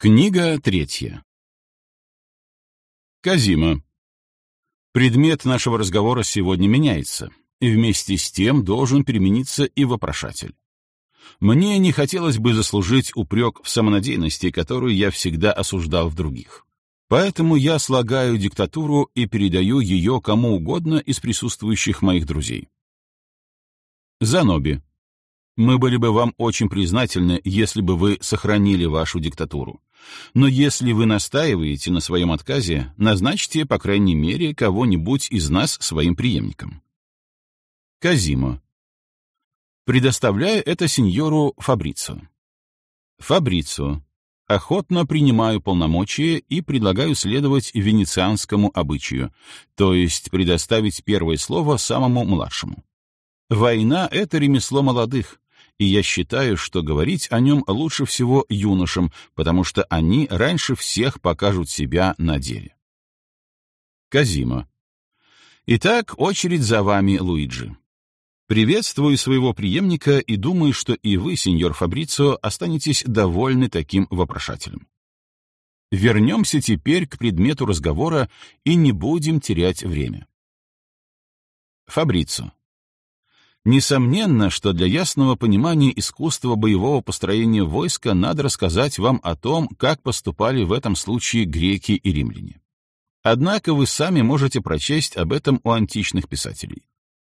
Книга третья. Казима. Предмет нашего разговора сегодня меняется, и вместе с тем должен перемениться и вопрошатель. Мне не хотелось бы заслужить упрек в самонадеянности, которую я всегда осуждал в других. Поэтому я слагаю диктатуру и передаю ее кому угодно из присутствующих моих друзей. Заноби. Мы были бы вам очень признательны, если бы вы сохранили вашу диктатуру. Но если вы настаиваете на своем отказе, назначьте, по крайней мере, кого-нибудь из нас своим преемником. Казимо. Предоставляю это сеньору Фабрицо. Фабрицо. Охотно принимаю полномочия и предлагаю следовать венецианскому обычаю, то есть предоставить первое слово самому младшему. Война — это ремесло молодых, и я считаю, что говорить о нем лучше всего юношам, потому что они раньше всех покажут себя на деле. Казима. Итак, очередь за вами, Луиджи. Приветствую своего преемника и думаю, что и вы, сеньор Фабрицио, останетесь довольны таким вопрошателем. Вернемся теперь к предмету разговора и не будем терять время. Фабрицио. Несомненно, что для ясного понимания искусства боевого построения войска надо рассказать вам о том, как поступали в этом случае греки и римляне. Однако вы сами можете прочесть об этом у античных писателей.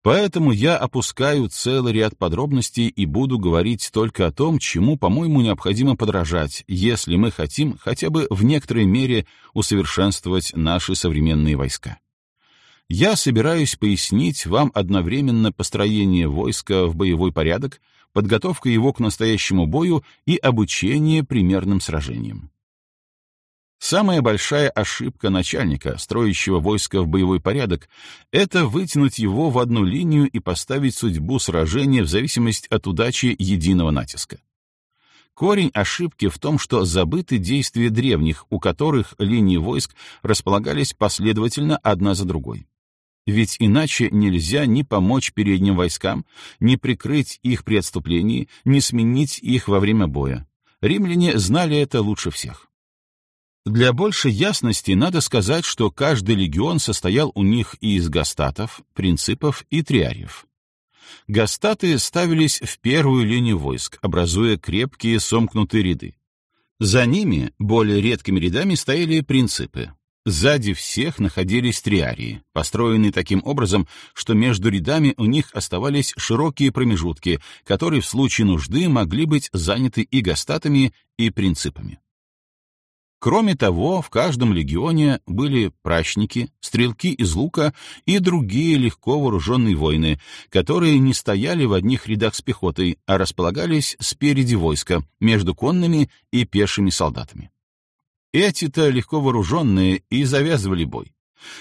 Поэтому я опускаю целый ряд подробностей и буду говорить только о том, чему, по-моему, необходимо подражать, если мы хотим хотя бы в некоторой мере усовершенствовать наши современные войска я собираюсь пояснить вам одновременно построение войска в боевой порядок, подготовка его к настоящему бою и обучение примерным сражениям. Самая большая ошибка начальника, строящего войско в боевой порядок, это вытянуть его в одну линию и поставить судьбу сражения в зависимости от удачи единого натиска. Корень ошибки в том, что забыты действия древних, у которых линии войск располагались последовательно одна за другой. Ведь иначе нельзя ни помочь передним войскам, ни прикрыть их при отступлении, ни сменить их во время боя. Римляне знали это лучше всех. Для большей ясности надо сказать, что каждый легион состоял у них из гастатов, принципов и триариев. Гастаты ставились в первую линию войск, образуя крепкие сомкнутые ряды. За ними, более редкими рядами, стояли принципы, Сзади всех находились триарии, построенные таким образом, что между рядами у них оставались широкие промежутки, которые в случае нужды могли быть заняты и гастатами, и принципами. Кроме того, в каждом легионе были прачники, стрелки из лука и другие легко вооруженные воины, которые не стояли в одних рядах с пехотой, а располагались спереди войска, между конными и пешими солдатами. Эти-то легко вооруженные и завязывали бой.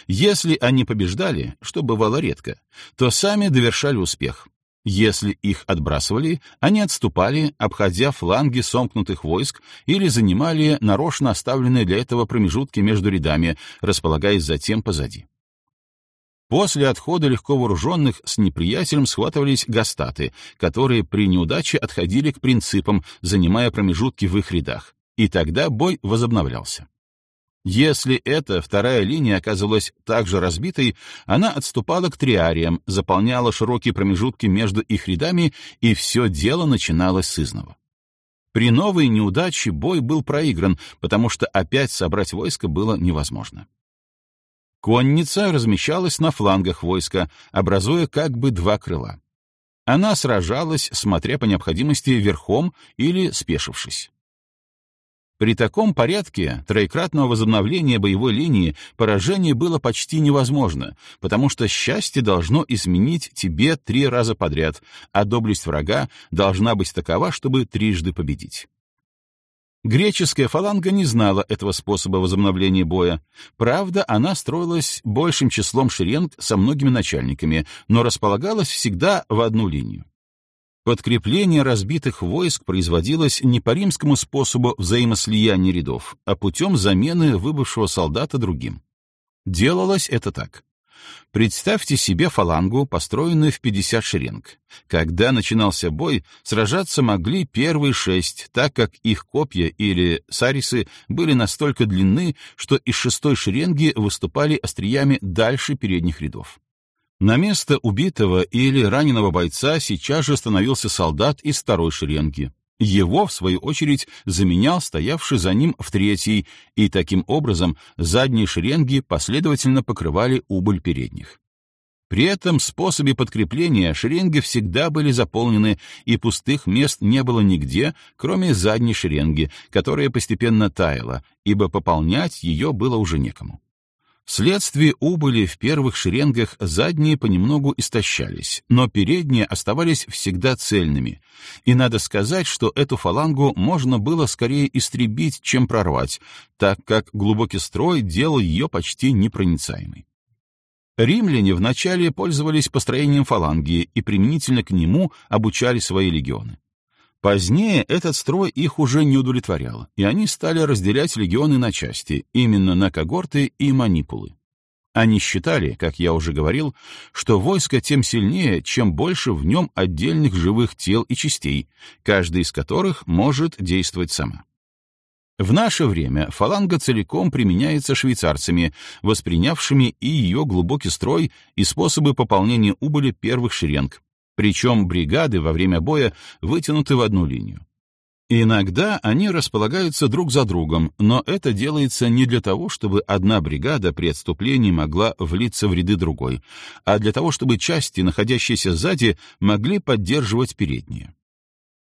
Если они побеждали, что бывало редко, то сами довершали успех. Если их отбрасывали, они отступали, обходя фланги сомкнутых войск или занимали нарочно оставленные для этого промежутки между рядами, располагаясь затем позади. После отхода легко вооруженных с неприятелем схватывались гастаты, которые при неудаче отходили к принципам, занимая промежутки в их рядах и тогда бой возобновлялся. Если эта вторая линия оказывалась также разбитой, она отступала к триариям, заполняла широкие промежутки между их рядами, и все дело начиналось с изного. При новой неудаче бой был проигран, потому что опять собрать войско было невозможно. Конница размещалась на флангах войска, образуя как бы два крыла. Она сражалась, смотря по необходимости, верхом или спешившись. При таком порядке троекратного возобновления боевой линии поражение было почти невозможно, потому что счастье должно изменить тебе три раза подряд, а доблесть врага должна быть такова, чтобы трижды победить. Греческая фаланга не знала этого способа возобновления боя. Правда, она строилась большим числом шеренг со многими начальниками, но располагалась всегда в одну линию. Подкрепление разбитых войск производилось не по римскому способу взаимослияния рядов, а путем замены выбывшего солдата другим. Делалось это так. Представьте себе фалангу, построенную в 50 шеренг. Когда начинался бой, сражаться могли первые шесть, так как их копья или сарисы были настолько длинны, что из шестой шеренги выступали остриями дальше передних рядов. На место убитого или раненого бойца сейчас же становился солдат из второй шеренги. Его, в свою очередь, заменял стоявший за ним в третьей, и таким образом задние шеренги последовательно покрывали убыль передних. При этом способе подкрепления шеренги всегда были заполнены, и пустых мест не было нигде, кроме задней шеренги, которая постепенно таяла, ибо пополнять ее было уже некому. Вследствие убыли в первых шеренгах задние понемногу истощались, но передние оставались всегда цельными, и надо сказать, что эту фалангу можно было скорее истребить, чем прорвать, так как глубокий строй делал ее почти непроницаемой. Римляне вначале пользовались построением фаланги и применительно к нему обучали свои легионы. Позднее этот строй их уже не удовлетворял, и они стали разделять легионы на части, именно на когорты и манипулы. Они считали, как я уже говорил, что войско тем сильнее, чем больше в нем отдельных живых тел и частей, каждая из которых может действовать сама. В наше время фаланга целиком применяется швейцарцами, воспринявшими и ее глубокий строй, и способы пополнения убыли первых шеренг, причем бригады во время боя вытянуты в одну линию. Иногда они располагаются друг за другом, но это делается не для того, чтобы одна бригада при отступлении могла влиться в ряды другой, а для того, чтобы части, находящиеся сзади, могли поддерживать передние.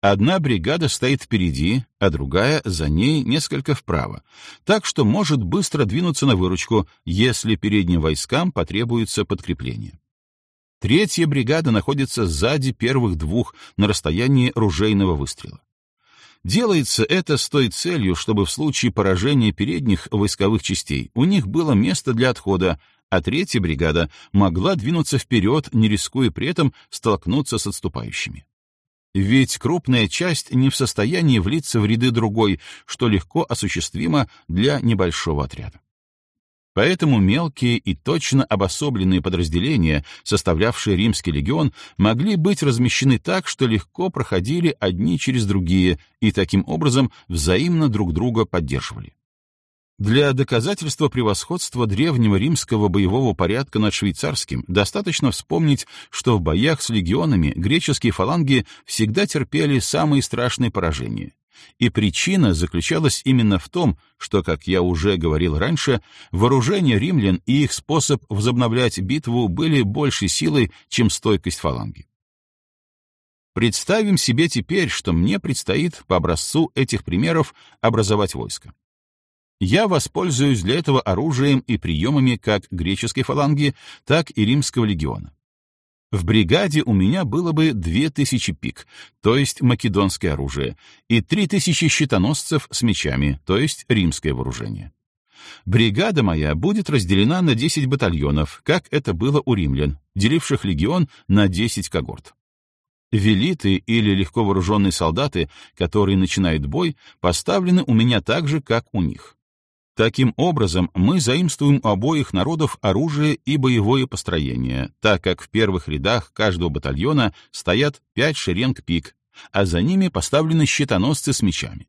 Одна бригада стоит впереди, а другая за ней несколько вправо, так что может быстро двинуться на выручку, если передним войскам потребуется подкрепление. Третья бригада находится сзади первых двух на расстоянии ружейного выстрела. Делается это с той целью, чтобы в случае поражения передних войсковых частей у них было место для отхода, а третья бригада могла двинуться вперед, не рискуя при этом столкнуться с отступающими. Ведь крупная часть не в состоянии влиться в ряды другой, что легко осуществимо для небольшого отряда. Поэтому мелкие и точно обособленные подразделения, составлявшие римский легион, могли быть размещены так, что легко проходили одни через другие и таким образом взаимно друг друга поддерживали. Для доказательства превосходства древнего римского боевого порядка над швейцарским достаточно вспомнить, что в боях с легионами греческие фаланги всегда терпели самые страшные поражения, и причина заключалась именно в том, что, как я уже говорил раньше, вооружение римлян и их способ возобновлять битву были большей силой, чем стойкость фаланги. Представим себе теперь, что мне предстоит по образцу этих примеров образовать войско. Я воспользуюсь для этого оружием и приемами как греческой фаланги, так и римского легиона. В бригаде у меня было бы две тысячи пик, то есть македонское оружие, и три тысячи щитоносцев с мечами, то есть римское вооружение. Бригада моя будет разделена на 10 батальонов, как это было у римлян, деливших легион на 10 когорт. Велиты или легко вооруженные солдаты, которые начинают бой, поставлены у меня так же, как у них. Таким образом, мы заимствуем у обоих народов оружие и боевое построение, так как в первых рядах каждого батальона стоят пять шеренг пик, а за ними поставлены щитоносцы с мечами.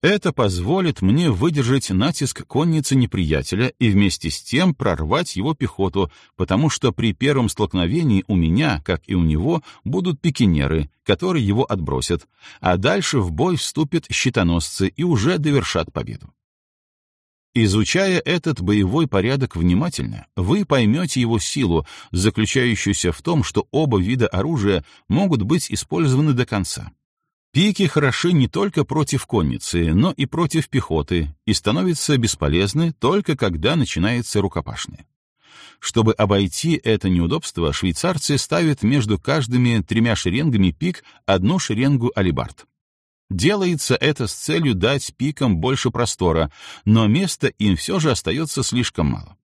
Это позволит мне выдержать натиск конницы неприятеля и вместе с тем прорвать его пехоту, потому что при первом столкновении у меня, как и у него, будут пикинеры, которые его отбросят, а дальше в бой вступят щитоносцы и уже довершат победу. Изучая этот боевой порядок внимательно, вы поймете его силу, заключающуюся в том, что оба вида оружия могут быть использованы до конца. Пики хороши не только против конницы, но и против пехоты и становятся бесполезны только когда начинается рукопашное. Чтобы обойти это неудобство, швейцарцы ставят между каждыми тремя шеренгами пик одну шеренгу алибард. Делается это с целью дать пикам больше простора, но места им все же остается слишком мало.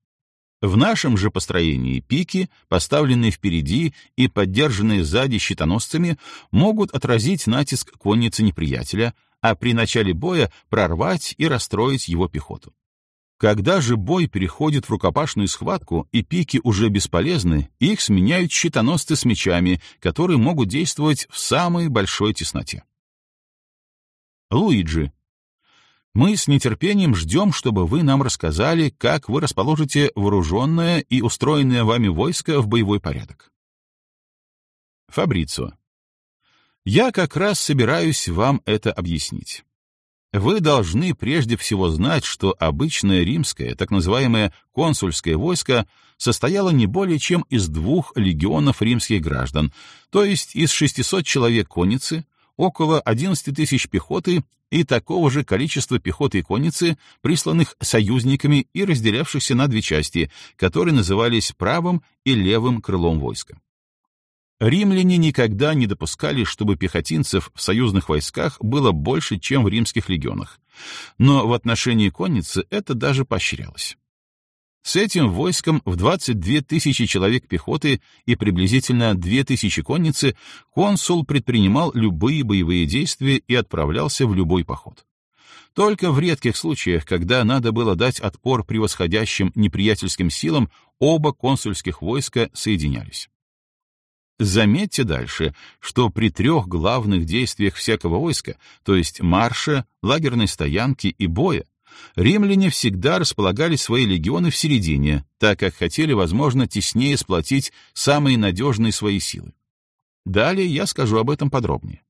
В нашем же построении пики, поставленные впереди и поддержанные сзади щитоносцами, могут отразить натиск конницы неприятеля, а при начале боя прорвать и расстроить его пехоту. Когда же бой переходит в рукопашную схватку и пики уже бесполезны, их сменяют щитоносцы с мечами, которые могут действовать в самой большой тесноте. Луиджи. Мы с нетерпением ждем, чтобы вы нам рассказали, как вы расположите вооруженное и устроенное вами войско в боевой порядок. Фабрицо. Я как раз собираюсь вам это объяснить. Вы должны прежде всего знать, что обычное римское, так называемое консульское войско состояло не более чем из двух легионов римских граждан, то есть из 600 человек конницы, около 11 тысяч пехоты и такого же количества пехоты и конницы, присланных союзниками и разделявшихся на две части, которые назывались правым и левым крылом войска. Римляне никогда не допускали, чтобы пехотинцев в союзных войсках было больше, чем в римских легионах. Но в отношении конницы это даже поощрялось. С этим войском в 22 тысячи человек пехоты и приблизительно 2 тысячи конницы консул предпринимал любые боевые действия и отправлялся в любой поход. Только в редких случаях, когда надо было дать отпор превосходящим неприятельским силам, оба консульских войска соединялись. Заметьте дальше, что при трех главных действиях всякого войска, то есть марша, лагерной стоянки и боя, римляне всегда располагали свои легионы в середине, так как хотели, возможно, теснее сплотить самые надежные свои силы. Далее я скажу об этом подробнее.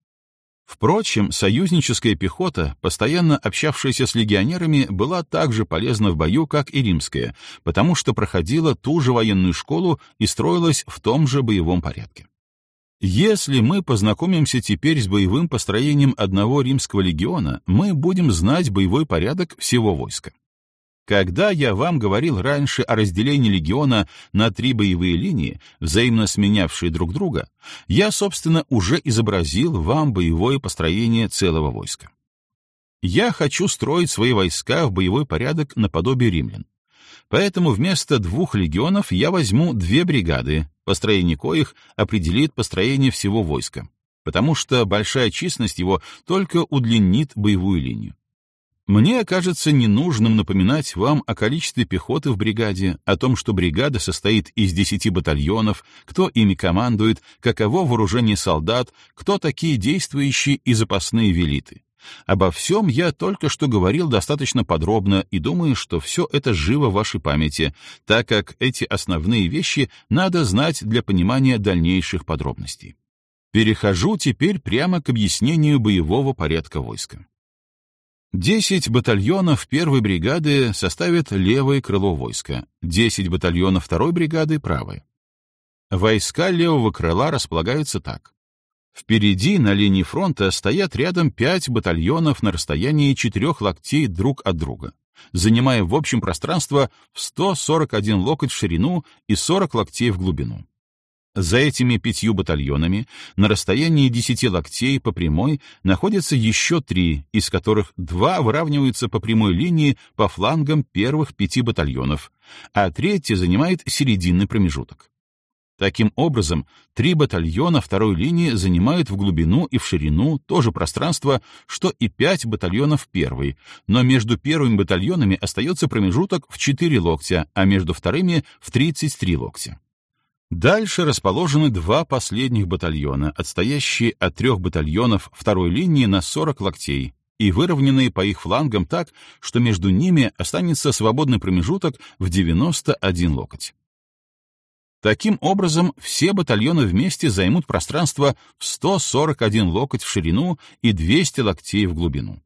Впрочем, союзническая пехота, постоянно общавшаяся с легионерами, была так же полезна в бою, как и римская, потому что проходила ту же военную школу и строилась в том же боевом порядке. Если мы познакомимся теперь с боевым построением одного римского легиона, мы будем знать боевой порядок всего войска. Когда я вам говорил раньше о разделении легиона на три боевые линии, взаимно сменявшие друг друга, я, собственно, уже изобразил вам боевое построение целого войска. Я хочу строить свои войска в боевой порядок наподобие римлян. Поэтому вместо двух легионов я возьму две бригады, построение коих определит построение всего войска, потому что большая численность его только удлинит боевую линию. Мне кажется ненужным напоминать вам о количестве пехоты в бригаде, о том, что бригада состоит из десяти батальонов, кто ими командует, каково вооружение солдат, кто такие действующие и запасные велиты. Обо всем я только что говорил достаточно подробно и думаю, что все это живо в вашей памяти, так как эти основные вещи надо знать для понимания дальнейших подробностей. Перехожу теперь прямо к объяснению боевого порядка войска. Десять батальонов первой бригады составят левое крыло войска, десять батальонов второй бригады — правое. Войска левого крыла располагаются так. Впереди на линии фронта стоят рядом пять батальонов на расстоянии четырех локтей друг от друга, занимая в общем пространство в 141 локоть в ширину и 40 локтей в глубину. За этими пятью батальонами на расстоянии десяти локтей по прямой находятся еще три, из которых два выравниваются по прямой линии по флангам первых пяти батальонов, а третий занимает серединный промежуток. Таким образом, три батальона второй линии занимают в глубину и в ширину то же пространство, что и пять батальонов первой, но между первыми батальонами остается промежуток в 4 локтя, а между вторыми — в 33 локтя. Дальше расположены два последних батальона, отстоящие от трех батальонов второй линии на 40 локтей и выровненные по их флангам так, что между ними останется свободный промежуток в 91 локоть. Таким образом, все батальоны вместе займут пространство в 141 локоть в ширину и 200 локтей в глубину.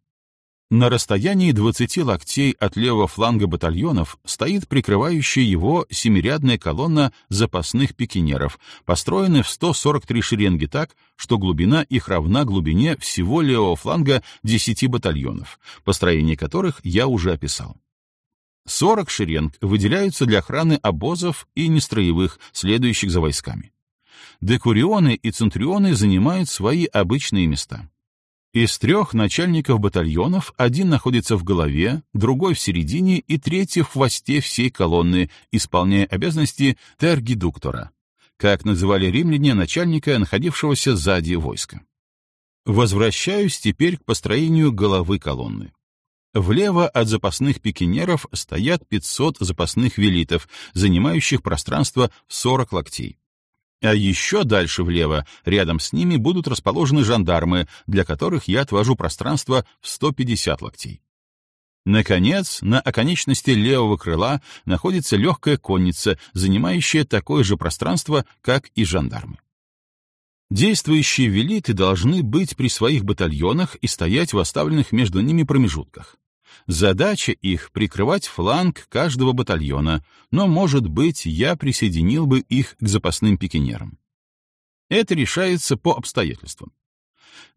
На расстоянии 20 локтей от левого фланга батальонов стоит прикрывающая его семирядная колонна запасных пикинеров, построенная в 143 шеренги так, что глубина их равна глубине всего левого фланга 10 батальонов, построение которых я уже описал. 40 шеренг выделяются для охраны обозов и нестроевых, следующих за войсками. Декурионы и центрионы занимают свои обычные места. Из трех начальников батальонов один находится в голове, другой в середине и третий в хвосте всей колонны, исполняя обязанности тергидуктора, как называли римляне начальника, находившегося сзади войска. Возвращаюсь теперь к построению головы колонны. Влево от запасных пикинеров стоят 500 запасных велитов, занимающих пространство в 40 локтей. А еще дальше влево, рядом с ними, будут расположены жандармы, для которых я отвожу пространство в 150 локтей. Наконец, на оконечности левого крыла находится легкая конница, занимающая такое же пространство, как и жандармы. Действующие велиты должны быть при своих батальонах и стоять в оставленных между ними промежутках. Задача их — прикрывать фланг каждого батальона, но, может быть, я присоединил бы их к запасным пикинерам. Это решается по обстоятельствам.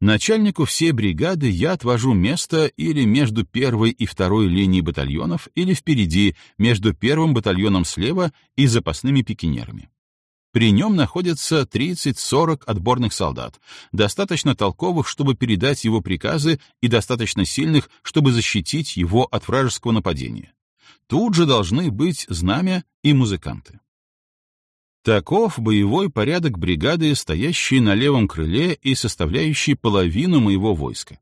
Начальнику всей бригады я отвожу место или между первой и второй линией батальонов, или впереди, между первым батальоном слева и запасными пикинерами. При нем находятся 30-40 отборных солдат, достаточно толковых, чтобы передать его приказы, и достаточно сильных, чтобы защитить его от вражеского нападения. Тут же должны быть знамя и музыканты. Таков боевой порядок бригады, стоящей на левом крыле и составляющей половину моего войска.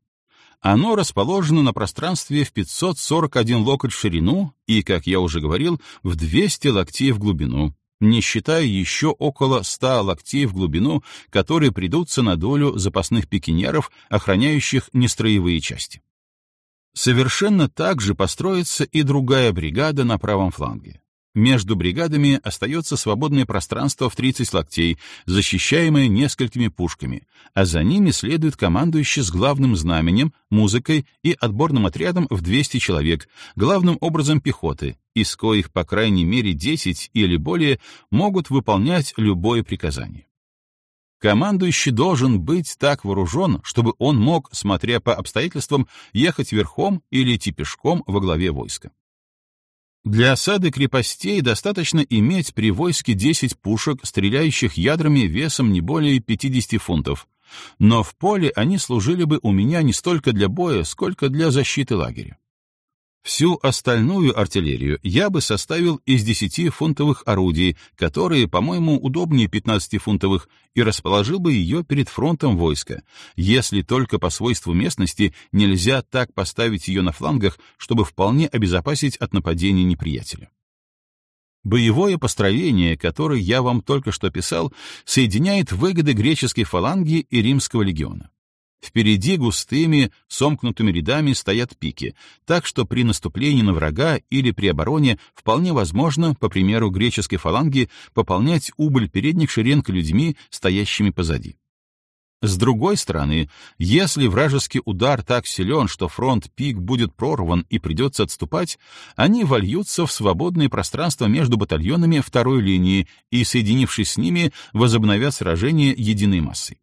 Оно расположено на пространстве в 541 локоть в ширину и, как я уже говорил, в 200 локтей в глубину, не считая еще около 100 локтей в глубину, которые придутся на долю запасных пикинеров, охраняющих нестроевые части. Совершенно так же построится и другая бригада на правом фланге. Между бригадами остается свободное пространство в 30 локтей, защищаемое несколькими пушками, а за ними следует командующий с главным знаменем, музыкой и отборным отрядом в 200 человек, главным образом пехоты, из коих по крайней мере 10 или более могут выполнять любое приказание. Командующий должен быть так вооружен, чтобы он мог, смотря по обстоятельствам, ехать верхом или идти пешком во главе войска. Для осады крепостей достаточно иметь при войске 10 пушек, стреляющих ядрами весом не более 50 фунтов, но в поле они служили бы у меня не столько для боя, сколько для защиты лагеря. Всю остальную артиллерию я бы составил из 10-фунтовых орудий, которые, по-моему, удобнее 15-фунтовых, и расположил бы ее перед фронтом войска, если только по свойству местности нельзя так поставить ее на флангах, чтобы вполне обезопасить от нападения неприятеля. Боевое построение, которое я вам только что писал, соединяет выгоды греческой фаланги и римского легиона. Впереди густыми, сомкнутыми рядами стоят пики, так что при наступлении на врага или при обороне вполне возможно, по примеру греческой фаланги, пополнять убыль передних шеренг людьми, стоящими позади. С другой стороны, если вражеский удар так силен, что фронт пик будет прорван и придется отступать, они вольются в свободное пространство между батальонами второй линии и, соединившись с ними, возобновят сражение единой массой.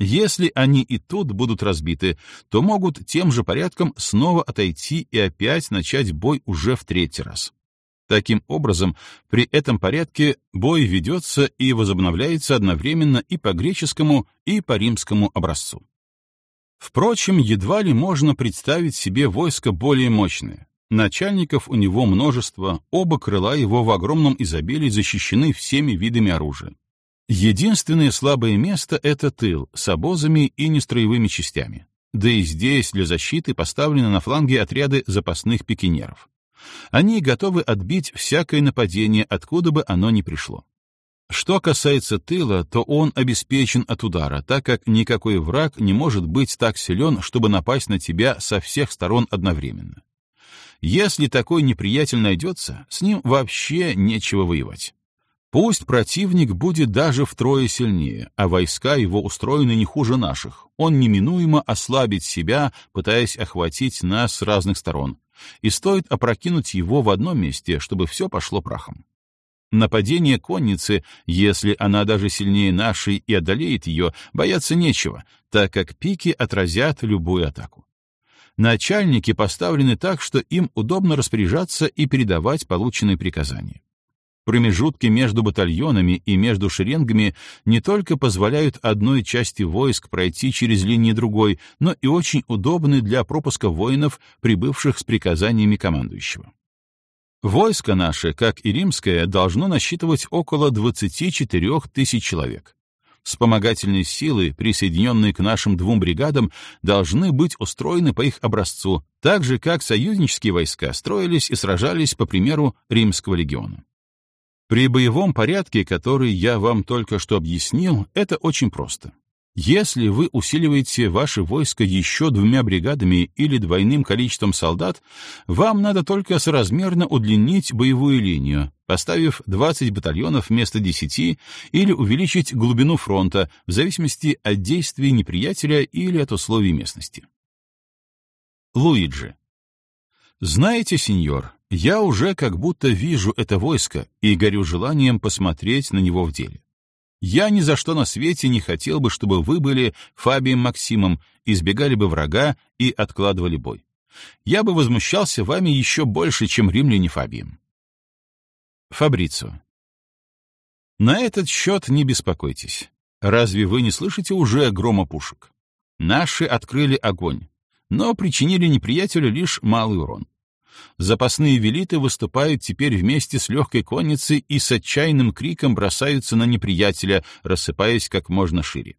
Если они и тут будут разбиты, то могут тем же порядком снова отойти и опять начать бой уже в третий раз. Таким образом, при этом порядке бой ведется и возобновляется одновременно и по греческому, и по римскому образцу. Впрочем, едва ли можно представить себе войско более мощное. Начальников у него множество, оба крыла его в огромном изобилии защищены всеми видами оружия. Единственное слабое место — это тыл с обозами и нестроевыми частями. Да и здесь для защиты поставлены на фланге отряды запасных пикинеров. Они готовы отбить всякое нападение, откуда бы оно ни пришло. Что касается тыла, то он обеспечен от удара, так как никакой враг не может быть так силен, чтобы напасть на тебя со всех сторон одновременно. Если такой неприятель найдется, с ним вообще нечего воевать. Пусть противник будет даже втрое сильнее, а войска его устроены не хуже наших. Он неминуемо ослабит себя, пытаясь охватить нас с разных сторон. И стоит опрокинуть его в одном месте, чтобы все пошло прахом. Нападение конницы, если она даже сильнее нашей и одолеет ее, бояться нечего, так как пики отразят любую атаку. Начальники поставлены так, что им удобно распоряжаться и передавать полученные приказания. Промежутки между батальонами и между шеренгами не только позволяют одной части войск пройти через линии другой, но и очень удобны для пропуска воинов, прибывших с приказаниями командующего. Войско наше, как и римское, должно насчитывать около 24 тысяч человек. Вспомогательные силы, присоединенные к нашим двум бригадам, должны быть устроены по их образцу, так же, как союзнические войска строились и сражались по примеру Римского легиона. При боевом порядке, который я вам только что объяснил, это очень просто. Если вы усиливаете ваше войско еще двумя бригадами или двойным количеством солдат, вам надо только соразмерно удлинить боевую линию, поставив 20 батальонов вместо 10 или увеличить глубину фронта в зависимости от действий неприятеля или от условий местности. Луиджи. Знаете, сеньор, я уже как будто вижу это войско и горю желанием посмотреть на него в деле. Я ни за что на свете не хотел бы, чтобы вы были Фабием Максимом, избегали бы врага и откладывали бой. Я бы возмущался вами еще больше, чем римляне Фабием. Фабрицо. На этот счет не беспокойтесь. Разве вы не слышите уже грома пушек? Наши открыли огонь, но причинили неприятелю лишь малый урон. Запасные велиты выступают теперь вместе с легкой конницей и с отчаянным криком бросаются на неприятеля, рассыпаясь как можно шире.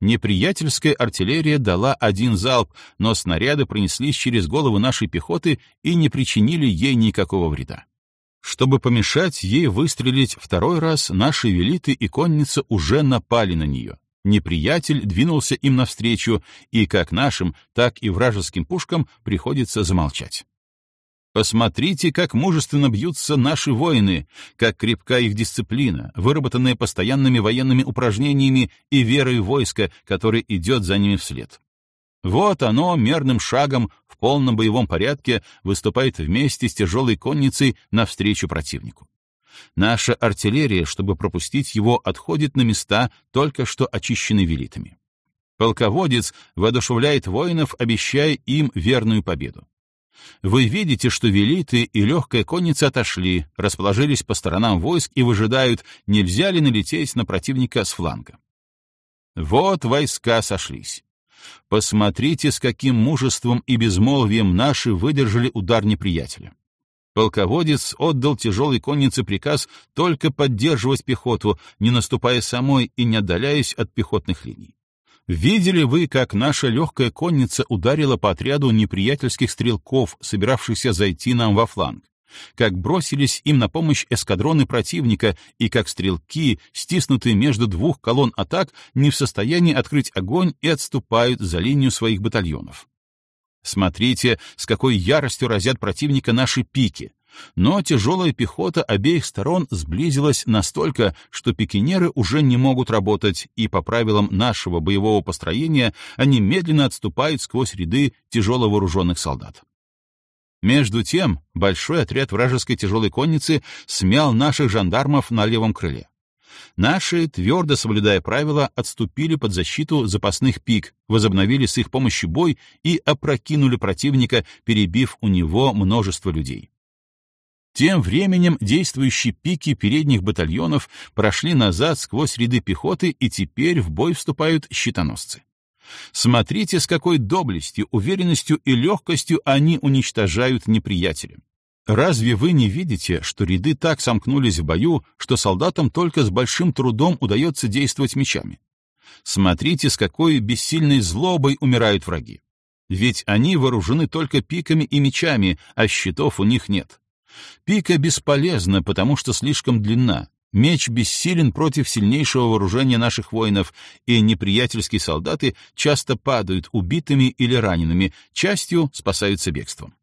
Неприятельская артиллерия дала один залп, но снаряды пронеслись через головы нашей пехоты и не причинили ей никакого вреда. Чтобы помешать ей выстрелить второй раз, наши велиты и конница уже напали на нее. Неприятель двинулся им навстречу, и как нашим, так и вражеским пушкам приходится замолчать. Посмотрите, как мужественно бьются наши воины, как крепка их дисциплина, выработанная постоянными военными упражнениями и верой войска, который идет за ними вслед. Вот оно мерным шагом в полном боевом порядке выступает вместе с тяжелой конницей навстречу противнику. Наша артиллерия, чтобы пропустить его, отходит на места, только что очищенные велитами. Полководец воодушевляет воинов, обещая им верную победу. Вы видите, что велиты и легкая конница отошли, расположились по сторонам войск и выжидают, нельзя ли налететь на противника с фланга. Вот войска сошлись. Посмотрите, с каким мужеством и безмолвием наши выдержали удар неприятеля. Полководец отдал тяжелой коннице приказ только поддерживать пехоту, не наступая самой и не отдаляясь от пехотных линий. Видели вы, как наша легкая конница ударила по отряду неприятельских стрелков, собиравшихся зайти нам во фланг? Как бросились им на помощь эскадроны противника, и как стрелки, стиснутые между двух колонн атак, не в состоянии открыть огонь и отступают за линию своих батальонов? Смотрите, с какой яростью разят противника наши пики, но тяжелая пехота обеих сторон сблизилась настолько, что пикинеры уже не могут работать, и по правилам нашего боевого построения они медленно отступают сквозь ряды тяжело вооруженных солдат. Между тем, большой отряд вражеской тяжелой конницы смял наших жандармов на левом крыле. Наши, твердо соблюдая правила, отступили под защиту запасных пик, возобновили с их помощью бой и опрокинули противника, перебив у него множество людей. Тем временем действующие пики передних батальонов прошли назад сквозь ряды пехоты и теперь в бой вступают щитоносцы. Смотрите, с какой доблестью, уверенностью и легкостью они уничтожают неприятеля. Разве вы не видите, что ряды так сомкнулись в бою, что солдатам только с большим трудом удается действовать мечами? Смотрите, с какой бессильной злобой умирают враги. Ведь они вооружены только пиками и мечами, а щитов у них нет. Пика бесполезна, потому что слишком длинна. Меч бессилен против сильнейшего вооружения наших воинов, и неприятельские солдаты часто падают убитыми или ранеными, частью спасаются бегством.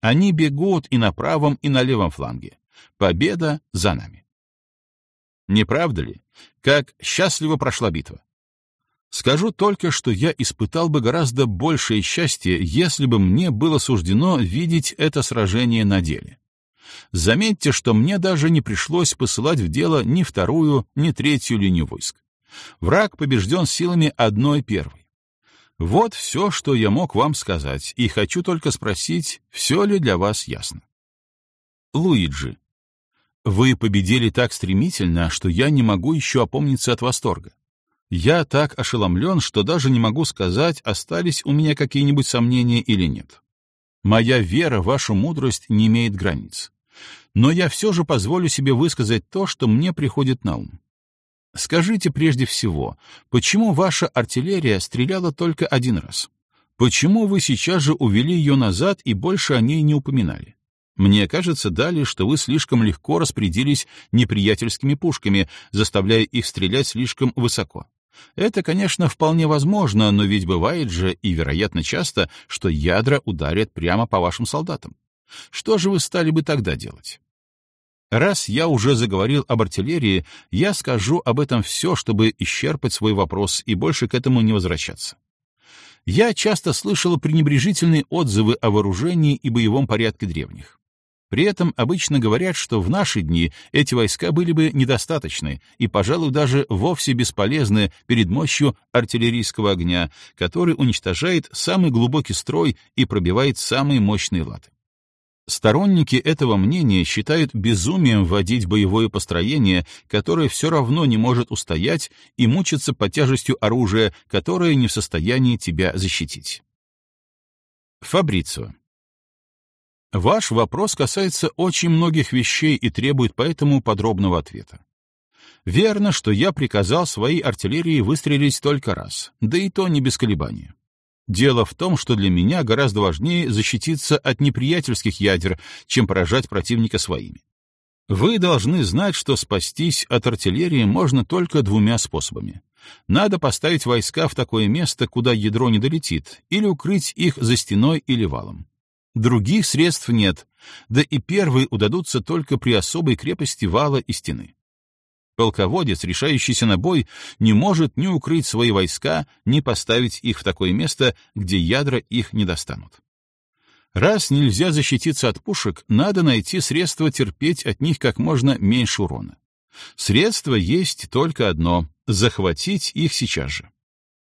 Они бегут и на правом, и на левом фланге. Победа за нами. Не правда ли? Как счастливо прошла битва. Скажу только, что я испытал бы гораздо большее счастье, если бы мне было суждено видеть это сражение на деле. Заметьте, что мне даже не пришлось посылать в дело ни вторую, ни третью линию войск. Враг побежден силами одной первой. Вот все, что я мог вам сказать, и хочу только спросить, все ли для вас ясно. Луиджи, вы победили так стремительно, что я не могу еще опомниться от восторга. Я так ошеломлен, что даже не могу сказать, остались у меня какие-нибудь сомнения или нет. Моя вера в вашу мудрость не имеет границ но я все же позволю себе высказать то, что мне приходит на ум. Скажите прежде всего, почему ваша артиллерия стреляла только один раз? Почему вы сейчас же увели ее назад и больше о ней не упоминали? Мне кажется далее, что вы слишком легко распорядились неприятельскими пушками, заставляя их стрелять слишком высоко. Это, конечно, вполне возможно, но ведь бывает же, и вероятно часто, что ядра ударят прямо по вашим солдатам. Что же вы стали бы тогда делать? Раз я уже заговорил об артиллерии, я скажу об этом все, чтобы исчерпать свой вопрос и больше к этому не возвращаться. Я часто слышал пренебрежительные отзывы о вооружении и боевом порядке древних. При этом обычно говорят, что в наши дни эти войска были бы недостаточны и, пожалуй, даже вовсе бесполезны перед мощью артиллерийского огня, который уничтожает самый глубокий строй и пробивает самые мощные латы. Сторонники этого мнения считают безумием вводить боевое построение, которое все равно не может устоять и мучиться под тяжестью оружия, которое не в состоянии тебя защитить. Фабрицио. Ваш вопрос касается очень многих вещей и требует поэтому подробного ответа. Верно, что я приказал своей артиллерии выстрелить только раз, да и то не без колебания. Дело в том, что для меня гораздо важнее защититься от неприятельских ядер, чем поражать противника своими. Вы должны знать, что спастись от артиллерии можно только двумя способами. Надо поставить войска в такое место, куда ядро не долетит, или укрыть их за стеной или валом. Других средств нет, да и первые удадутся только при особой крепости вала и стены. Полководец, решающийся на бой, не может ни укрыть свои войска, ни поставить их в такое место, где ядра их не достанут. Раз нельзя защититься от пушек, надо найти средства терпеть от них как можно меньше урона. Средство есть только одно — захватить их сейчас же.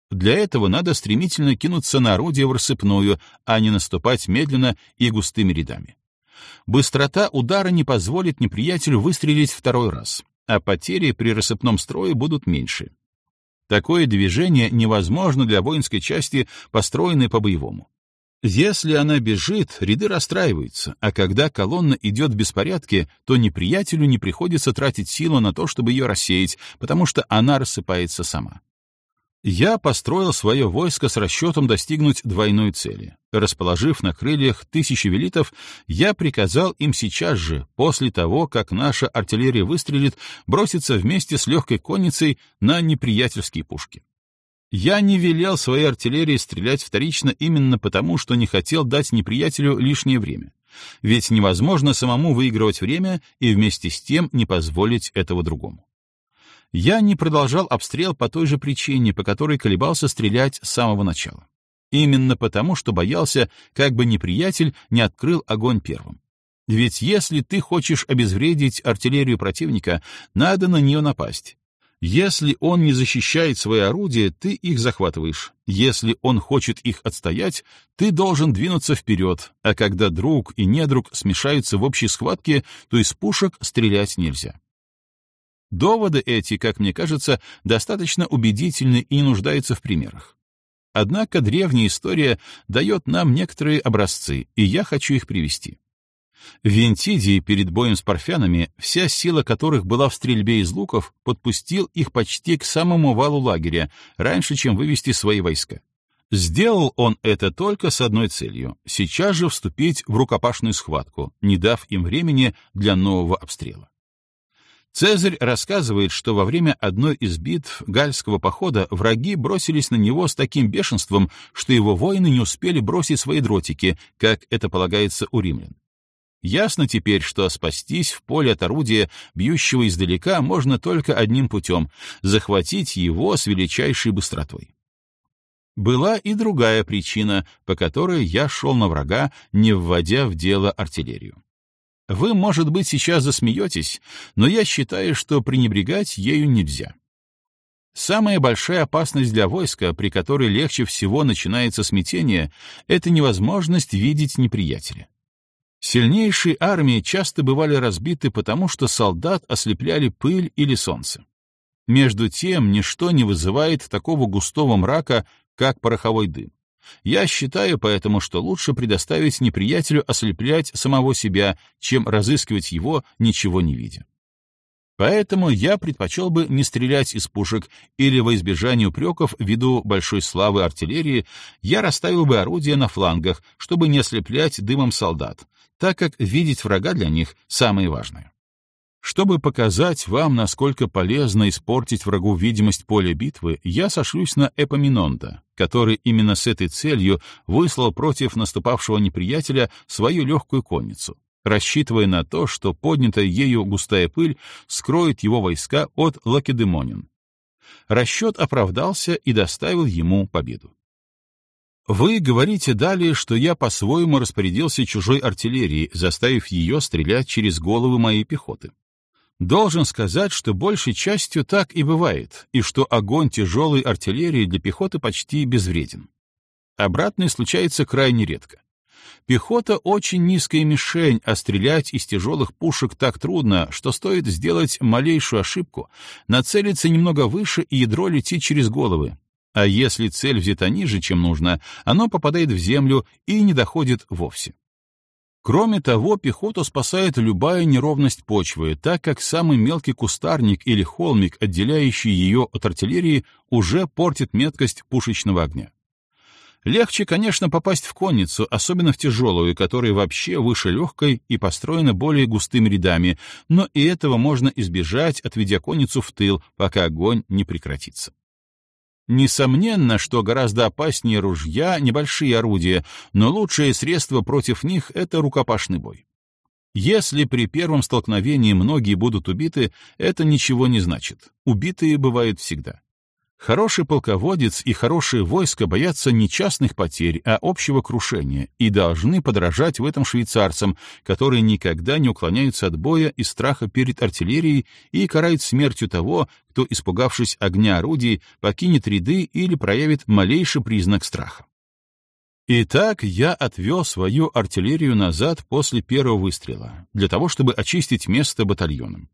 Для этого надо стремительно кинуться на орудие в рассыпную, а не наступать медленно и густыми рядами. Быстрота удара не позволит неприятелю выстрелить второй раз а потери при рассыпном строе будут меньше. Такое движение невозможно для воинской части, построенной по-боевому. Если она бежит, ряды расстраиваются, а когда колонна идет в беспорядке, то неприятелю не приходится тратить силу на то, чтобы ее рассеять, потому что она рассыпается сама. Я построил свое войско с расчетом достигнуть двойной цели. Расположив на крыльях тысячи велитов, я приказал им сейчас же, после того, как наша артиллерия выстрелит, броситься вместе с легкой конницей на неприятельские пушки. Я не велел своей артиллерии стрелять вторично именно потому, что не хотел дать неприятелю лишнее время. Ведь невозможно самому выигрывать время и вместе с тем не позволить этого другому. Я не продолжал обстрел по той же причине, по которой колебался стрелять с самого начала. Именно потому, что боялся, как бы неприятель не открыл огонь первым. Ведь если ты хочешь обезвредить артиллерию противника, надо на нее напасть. Если он не защищает свои орудия, ты их захватываешь. Если он хочет их отстоять, ты должен двинуться вперед, а когда друг и недруг смешаются в общей схватке, то из пушек стрелять нельзя. Доводы эти, как мне кажется, достаточно убедительны и не нуждаются в примерах. Однако древняя история дает нам некоторые образцы, и я хочу их привести. В Вентидии перед боем с парфянами, вся сила которых была в стрельбе из луков, подпустил их почти к самому валу лагеря, раньше, чем вывести свои войска. Сделал он это только с одной целью — сейчас же вступить в рукопашную схватку, не дав им времени для нового обстрела. Цезарь рассказывает, что во время одной из битв гальского похода враги бросились на него с таким бешенством, что его воины не успели бросить свои дротики, как это полагается у римлян. Ясно теперь, что спастись в поле от орудия, бьющего издалека, можно только одним путем — захватить его с величайшей быстротой. Была и другая причина, по которой я шел на врага, не вводя в дело артиллерию. Вы, может быть, сейчас засмеетесь, но я считаю, что пренебрегать ею нельзя. Самая большая опасность для войска, при которой легче всего начинается смятение, это невозможность видеть неприятеля. Сильнейшие армии часто бывали разбиты потому, что солдат ослепляли пыль или солнце. Между тем, ничто не вызывает такого густого мрака, как пороховой дым. Я считаю поэтому, что лучше предоставить неприятелю ослеплять самого себя, чем разыскивать его, ничего не видя. Поэтому я предпочел бы не стрелять из пушек, или во избежание упреков ввиду большой славы артиллерии я расставил бы орудия на флангах, чтобы не ослеплять дымом солдат, так как видеть врага для них самое важное. Чтобы показать вам, насколько полезно испортить врагу видимость поля битвы, я сошлюсь на Эпоминонда, который именно с этой целью выслал против наступавшего неприятеля свою легкую конницу, рассчитывая на то, что поднятая ею густая пыль скроет его войска от Лакедемонин. Расчет оправдался и доставил ему победу. Вы говорите далее, что я по-своему распорядился чужой артиллерией, заставив ее стрелять через головы моей пехоты. Должен сказать, что большей частью так и бывает, и что огонь тяжелой артиллерии для пехоты почти безвреден. Обратное случается крайне редко. Пехота очень низкая мишень, а стрелять из тяжелых пушек так трудно, что стоит сделать малейшую ошибку, нацелиться немного выше и ядро летит через головы. А если цель взята ниже, чем нужно, оно попадает в землю и не доходит вовсе. Кроме того, пехоту спасает любая неровность почвы, так как самый мелкий кустарник или холмик, отделяющий ее от артиллерии, уже портит меткость пушечного огня. Легче, конечно, попасть в конницу, особенно в тяжелую, которая вообще выше легкой и построена более густыми рядами, но и этого можно избежать, отведя конницу в тыл, пока огонь не прекратится. Несомненно, что гораздо опаснее ружья небольшие орудия, но лучшее средство против них — это рукопашный бой. Если при первом столкновении многие будут убиты, это ничего не значит. Убитые бывают всегда. Хороший полководец и хорошее войско боятся не частных потерь, а общего крушения, и должны подражать в этом швейцарцам, которые никогда не уклоняются от боя из страха перед артиллерией и карают смертью того, кто, испугавшись огня орудий, покинет ряды или проявит малейший признак страха. Итак, я отвел свою артиллерию назад после первого выстрела, для того, чтобы очистить место батальоном.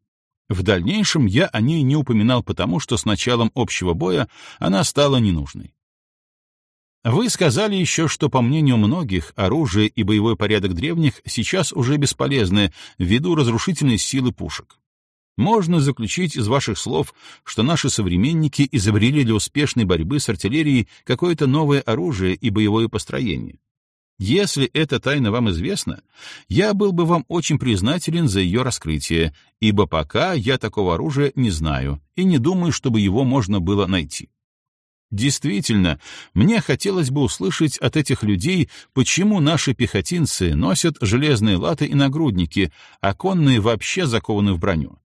В дальнейшем я о ней не упоминал потому, что с началом общего боя она стала ненужной. Вы сказали еще, что, по мнению многих, оружие и боевой порядок древних сейчас уже бесполезны ввиду разрушительной силы пушек. Можно заключить из ваших слов, что наши современники изобрели для успешной борьбы с артиллерией какое-то новое оружие и боевое построение. Если эта тайна вам известна, я был бы вам очень признателен за ее раскрытие, ибо пока я такого оружия не знаю и не думаю, чтобы его можно было найти. Действительно, мне хотелось бы услышать от этих людей, почему наши пехотинцы носят железные латы и нагрудники, а конные вообще закованы в броню.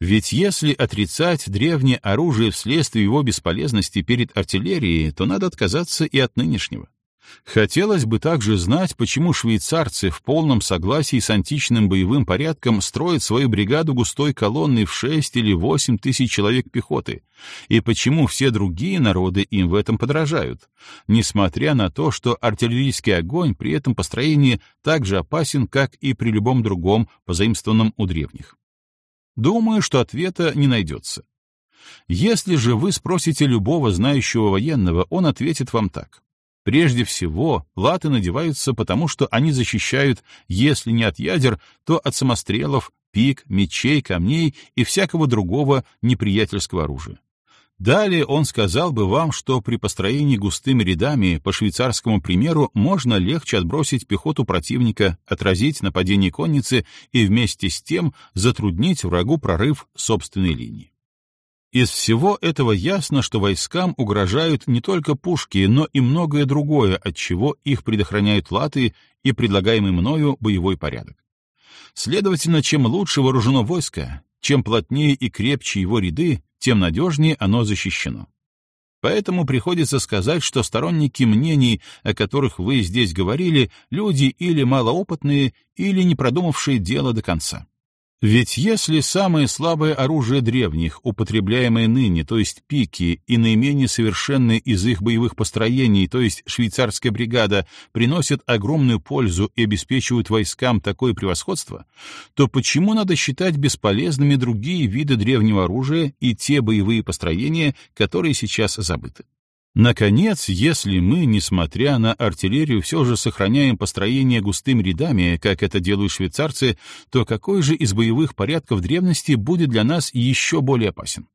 Ведь если отрицать древнее оружие вследствие его бесполезности перед артиллерией, то надо отказаться и от нынешнего. Хотелось бы также знать, почему швейцарцы в полном согласии с античным боевым порядком строят свою бригаду густой колонной в 6 или 8 тысяч человек пехоты, и почему все другие народы им в этом подражают, несмотря на то, что артиллерийский огонь при этом построении так же опасен, как и при любом другом, позаимствованном у древних. Думаю, что ответа не найдется. Если же вы спросите любого знающего военного, он ответит вам так. Прежде всего, латы надеваются потому, что они защищают, если не от ядер, то от самострелов, пик, мечей, камней и всякого другого неприятельского оружия. Далее он сказал бы вам, что при построении густыми рядами, по швейцарскому примеру, можно легче отбросить пехоту противника, отразить нападение конницы и вместе с тем затруднить врагу прорыв собственной линии. Из всего этого ясно, что войскам угрожают не только пушки, но и многое другое, от чего их предохраняют латы и предлагаемый мною боевой порядок. Следовательно, чем лучше вооружено войско, чем плотнее и крепче его ряды, тем надежнее оно защищено. Поэтому приходится сказать, что сторонники мнений, о которых вы здесь говорили, люди или малоопытные, или не продумавшие дело до конца. Ведь если самое слабое оружие древних, употребляемое ныне, то есть пики, и наименее совершенные из их боевых построений, то есть швейцарская бригада, приносят огромную пользу и обеспечивают войскам такое превосходство, то почему надо считать бесполезными другие виды древнего оружия и те боевые построения, которые сейчас забыты? Наконец, если мы, несмотря на артиллерию, все же сохраняем построение густыми рядами, как это делают швейцарцы, то какой же из боевых порядков древности будет для нас еще более опасен?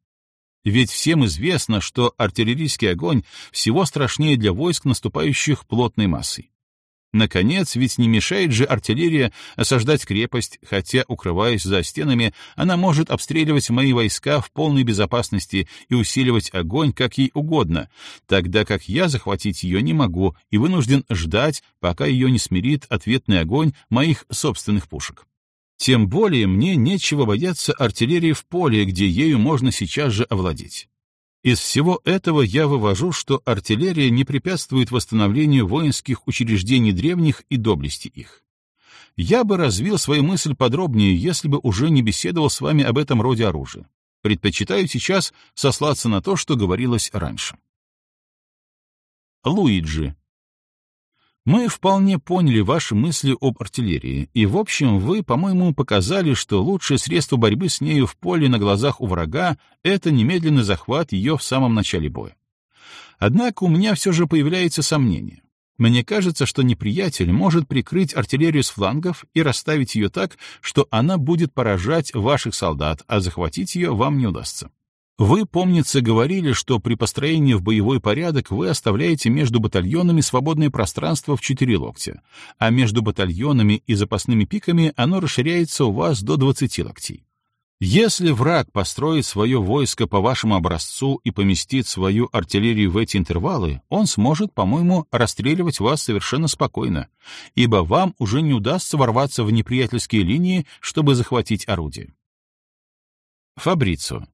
Ведь всем известно, что артиллерийский огонь всего страшнее для войск, наступающих плотной массой. Наконец, ведь не мешает же артиллерия осаждать крепость, хотя, укрываясь за стенами, она может обстреливать мои войска в полной безопасности и усиливать огонь как ей угодно, тогда как я захватить ее не могу и вынужден ждать, пока ее не смирит ответный огонь моих собственных пушек. Тем более мне нечего бояться артиллерии в поле, где ею можно сейчас же овладеть. Из всего этого я вывожу, что артиллерия не препятствует восстановлению воинских учреждений древних и доблести их. Я бы развил свою мысль подробнее, если бы уже не беседовал с вами об этом роде оружия. Предпочитаю сейчас сослаться на то, что говорилось раньше. Луиджи, мы вполне поняли ваши мысли об артиллерии, и, в общем, вы, по-моему, показали, что лучшее средство борьбы с нею в поле на глазах у врага — это немедленный захват ее в самом начале боя. Однако у меня все же появляется сомнение. Мне кажется, что неприятель может прикрыть артиллерию с флангов и расставить ее так, что она будет поражать ваших солдат, а захватить ее вам не удастся. Вы, помнится, говорили, что при построении в боевой порядок вы оставляете между батальонами свободное пространство в 4 локтя, а между батальонами и запасными пиками оно расширяется у вас до 20 локтей. Если враг построит свое войско по вашему образцу и поместит свою артиллерию в эти интервалы, он сможет, по-моему, расстреливать вас совершенно спокойно, ибо вам уже не удастся ворваться в неприятельские линии, чтобы захватить орудие. Фабрицо.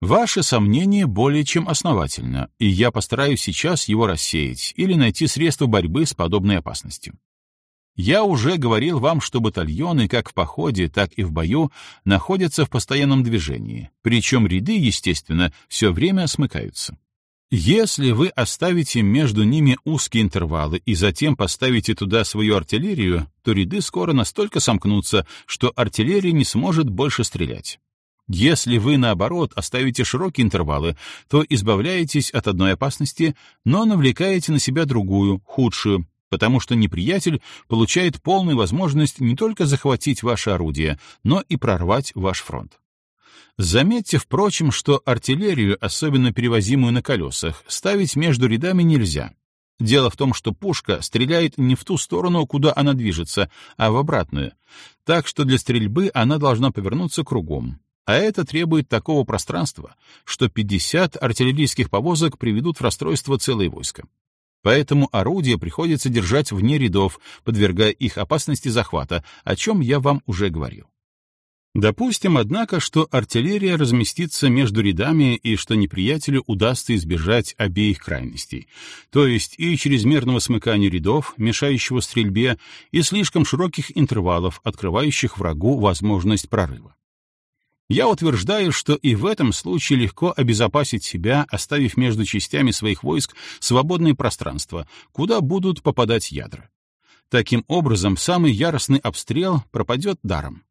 Ваше сомнение более чем основательно, и я постараюсь сейчас его рассеять или найти средства борьбы с подобной опасностью. Я уже говорил вам, что батальоны как в походе, так и в бою находятся в постоянном движении, причем ряды, естественно, все время смыкаются. Если вы оставите между ними узкие интервалы и затем поставите туда свою артиллерию, то ряды скоро настолько сомкнутся, что артиллерия не сможет больше стрелять. Если вы, наоборот, оставите широкие интервалы, то избавляетесь от одной опасности, но навлекаете на себя другую, худшую, потому что неприятель получает полную возможность не только захватить ваше орудие, но и прорвать ваш фронт. Заметьте, впрочем, что артиллерию, особенно перевозимую на колесах, ставить между рядами нельзя. Дело в том, что пушка стреляет не в ту сторону, куда она движется, а в обратную, так что для стрельбы она должна повернуться кругом. А это требует такого пространства, что 50 артиллерийских повозок приведут в расстройство целое войско. Поэтому орудия приходится держать вне рядов, подвергая их опасности захвата, о чем я вам уже говорил. Допустим, однако, что артиллерия разместится между рядами и что неприятелю удастся избежать обеих крайностей, то есть и чрезмерного смыкания рядов, мешающего стрельбе, и слишком широких интервалов, открывающих врагу возможность прорыва. Я утверждаю, что и в этом случае легко обезопасить себя, оставив между частями своих войск свободное пространство, куда будут попадать ядра. Таким образом, самый яростный обстрел пропадет даром.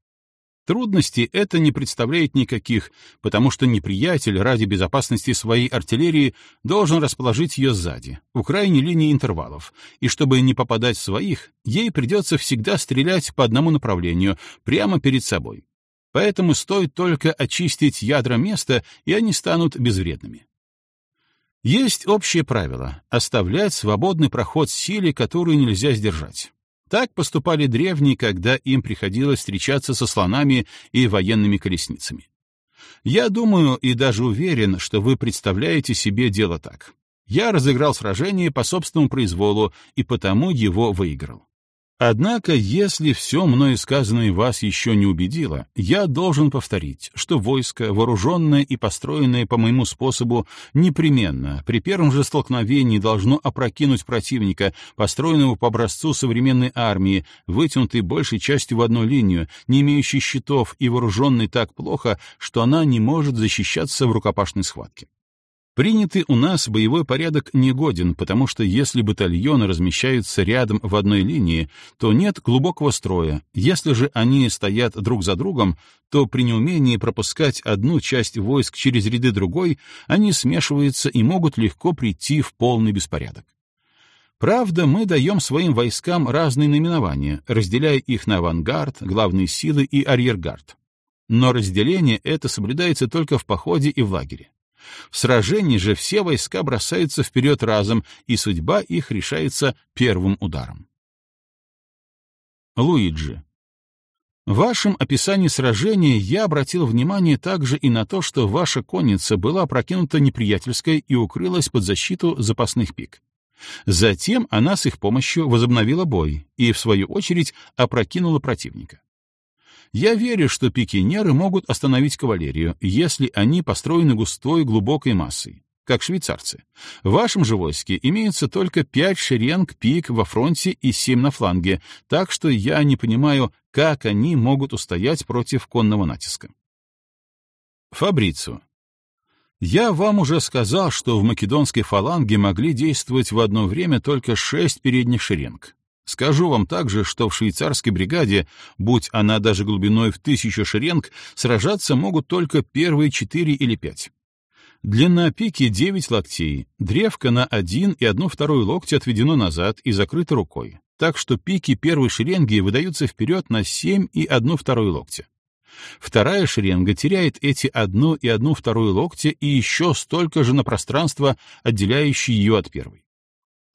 Трудностей это не представляет никаких, потому что неприятель ради безопасности своей артиллерии должен расположить ее сзади, у крайней линии интервалов, и чтобы не попадать в своих, ей придется всегда стрелять по одному направлению, прямо перед собой. Поэтому стоит только очистить ядра места, и они станут безвредными. Есть общее правило — оставлять свободный проход силе, которую нельзя сдержать. Так поступали древние, когда им приходилось встречаться со слонами и военными колесницами. Я думаю и даже уверен, что вы представляете себе дело так. Я разыграл сражение по собственному произволу и потому его выиграл. Однако, если все мною сказанное вас еще не убедило, я должен повторить, что войско, вооруженное и построенное по моему способу, непременно при первом же столкновении должно опрокинуть противника, построенного по образцу современной армии, вытянутой большей частью в одну линию, не имеющей щитов и вооруженной так плохо, что она не может защищаться в рукопашной схватке. Принятый у нас боевой порядок негоден, потому что если батальоны размещаются рядом в одной линии, то нет глубокого строя. Если же они стоят друг за другом, то при неумении пропускать одну часть войск через ряды другой, они смешиваются и могут легко прийти в полный беспорядок. Правда, мы даем своим войскам разные наименования, разделяя их на авангард, главные силы и арьергард. Но разделение это соблюдается только в походе и в лагере. В сражении же все войска бросаются вперед разом, и судьба их решается первым ударом. Луиджи. В вашем описании сражения я обратил внимание также и на то, что ваша конница была прокинута неприятельской и укрылась под защиту запасных пик. Затем она с их помощью возобновила бой и, в свою очередь, опрокинула противника. Я верю, что пикинеры могут остановить кавалерию, если они построены густой глубокой массой, как швейцарцы. В вашем же войске имеется только пять шеренг пик во фронте и семь на фланге, так что я не понимаю, как они могут устоять против конного натиска. Фабрицу. Я вам уже сказал, что в македонской фаланге могли действовать в одно время только шесть передних шеренг. Скажу вам также, что в швейцарской бригаде, будь она даже глубиной в тысячу шеренг, сражаться могут только первые четыре или пять. Длина пики 9 локтей, древко на один и одну вторую локти отведено назад и закрыто рукой, так что пики первой шеренги выдаются вперед на 7 и одну вторую локти. Вторая шеренга теряет эти одну и одну вторую локти и еще столько же на пространство, отделяющее ее от первой.